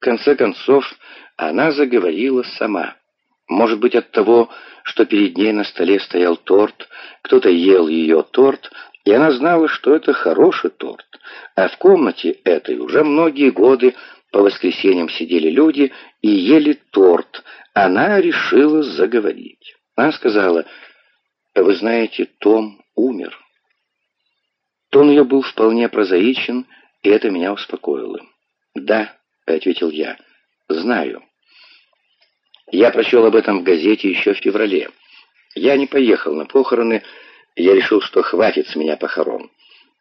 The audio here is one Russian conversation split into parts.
В конце концов, она заговорила сама. Может быть, от того, что перед ней на столе стоял торт, кто-то ел ее торт, и она знала, что это хороший торт. А в комнате этой уже многие годы по воскресеньям сидели люди и ели торт. Она решила заговорить. Она сказала, «Вы знаете, Том умер». Тон ее был вполне прозаичен, и это меня успокоило. «Да», — ответил я, — «знаю». Я прочел об этом в газете еще в феврале. Я не поехал на похороны, я решил, что хватит с меня похорон.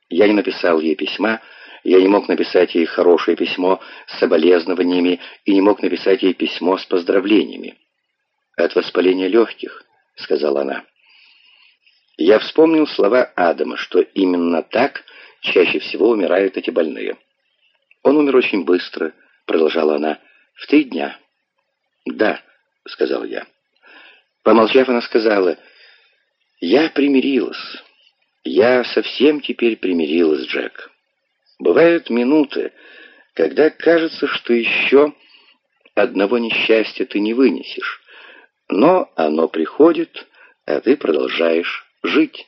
Я не написал ей письма, я не мог написать ей хорошее письмо с соболезнованиями и не мог написать ей письмо с поздравлениями. «От воспаления легких», — сказала она. Я вспомнил слова Адама, что именно так чаще всего умирают эти больные. «Он умер очень быстро», — продолжала она, — «в три дня». «Да», — сказал я. Помолчав, она сказала, «Я примирилась. Я совсем теперь примирилась, Джек. Бывают минуты, когда кажется, что еще одного несчастья ты не вынесешь, но оно приходит, а ты продолжаешь жить.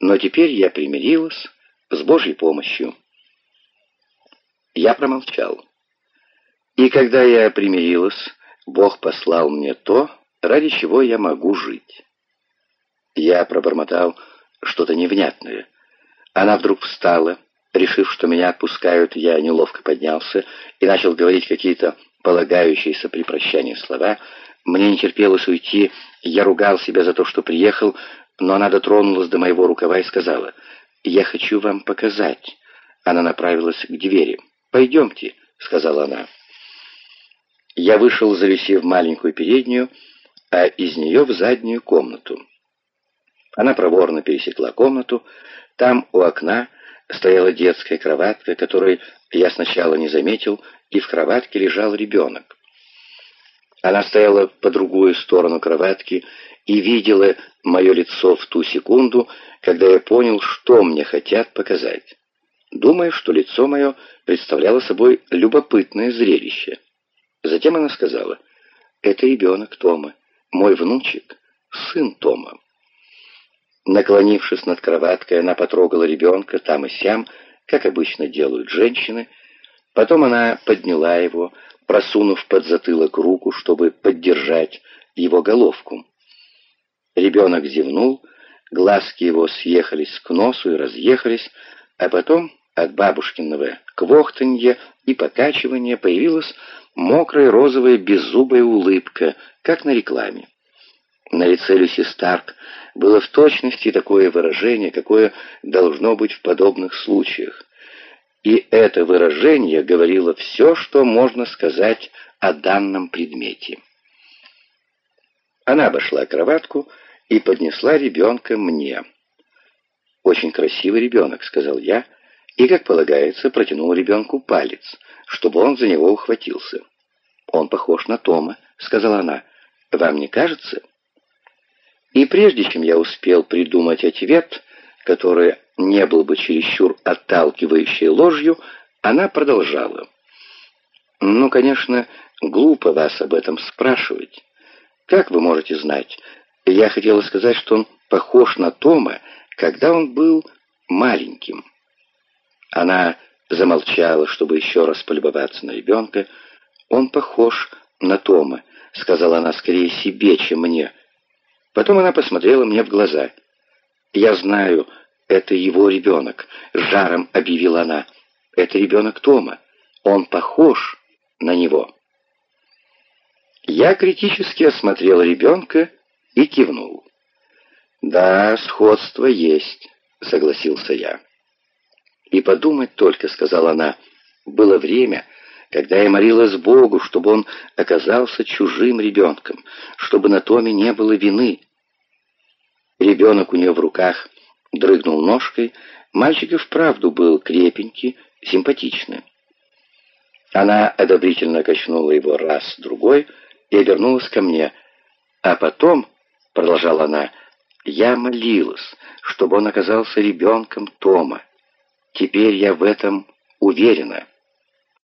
Но теперь я примирилась с Божьей помощью». Я промолчал. И когда я примирилась, Бог послал мне то, ради чего я могу жить. Я пробормотал что-то невнятное. Она вдруг встала, решив, что меня отпускают, я неловко поднялся и начал говорить какие-то полагающиеся при прощании слова. Мне не терпелось уйти, я ругал себя за то, что приехал, но она дотронулась до моего рукава и сказала, «Я хочу вам показать». Она направилась к двери. «Пойдемте», — сказала она. Я вышел, зависев маленькую переднюю, а из нее в заднюю комнату. Она проворно пересекла комнату. Там у окна стояла детская кроватка, которую я сначала не заметил, и в кроватке лежал ребенок. Она стояла по другую сторону кроватки и видела мое лицо в ту секунду, когда я понял, что мне хотят показать. Думаю, что лицо мое представляло собой любопытное зрелище. Затем она сказала, «Это ребенок Тома, мой внучек, сын Тома». Наклонившись над кроваткой, она потрогала ребенка там и сям, как обычно делают женщины. Потом она подняла его, просунув под затылок руку, чтобы поддержать его головку. Ребенок зевнул, глазки его съехались к носу и разъехались, а потом от бабушкиного квохтанья и покачивания появилась мокрая розовая беззубая улыбка, как на рекламе. На лице Люси Старк было в точности такое выражение, какое должно быть в подобных случаях. И это выражение говорило все, что можно сказать о данном предмете. Она обошла кроватку и поднесла ребенка мне. «Очень красивый ребенок», — сказал я, и, как полагается, протянул ребенку палец, чтобы он за него ухватился. «Он похож на Тома», — сказала она. «Вам не кажется?» И прежде чем я успел придумать ответ, который не был бы чересчур отталкивающей ложью, она продолжала. «Ну, конечно, глупо вас об этом спрашивать. Как вы можете знать? Я хотела сказать, что он похож на Тома, когда он был маленьким». Она замолчала, чтобы еще раз полюбоваться на ребенка. «Он похож на Тома», — сказала она скорее себе, чем мне. Потом она посмотрела мне в глаза. «Я знаю, это его ребенок», — жаром объявила она. «Это ребенок Тома. Он похож на него». Я критически осмотрел ребенка и кивнул. «Да, сходство есть», — согласился я. «И подумать только», — сказала она, — «было время, когда я молилась Богу, чтобы он оказался чужим ребенком, чтобы на Томе не было вины». Ребенок у нее в руках дрыгнул ножкой, мальчик и вправду был крепенький, симпатичный. Она одобрительно качнула его раз, другой и обернулась ко мне. А потом, — продолжала она, — я молилась, чтобы он оказался ребенком Тома. Теперь я в этом уверена.